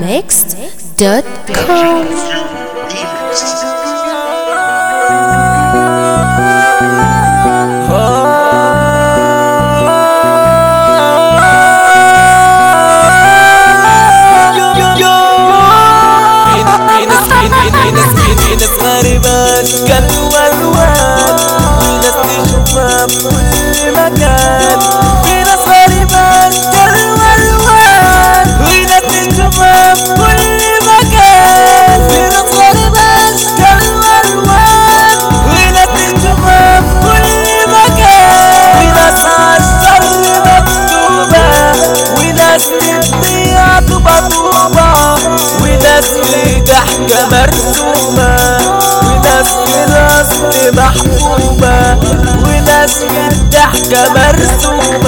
mix.com Got to ناس للضياف وناس مرسومة وناس للأصل محبوبة وناس مرسومة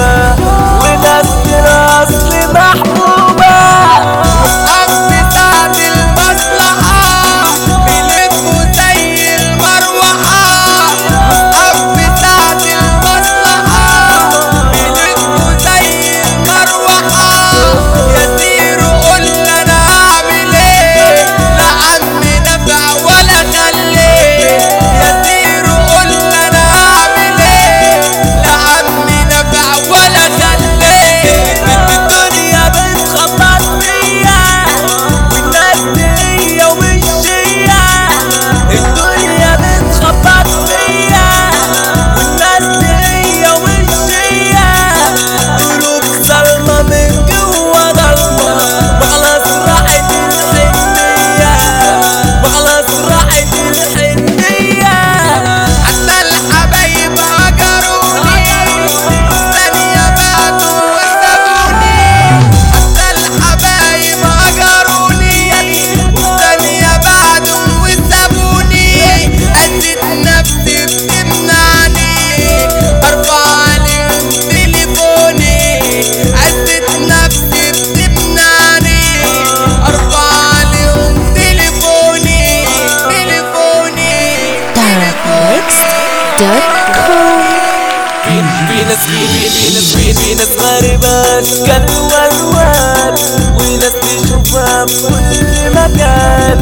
في ناس كبير في ناس غريبات كانوا أرواد وناس تشوفها في كل مكان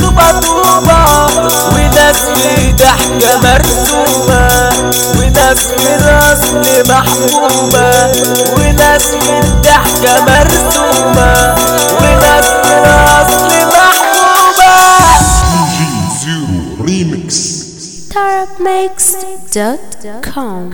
طوبة طوبة وناس ضحكة مرسومة وناس بالرسم محبوبة وناس بالضحكة مرسومة وناس بالرسم محبوبة. Zero Remix starupmix.com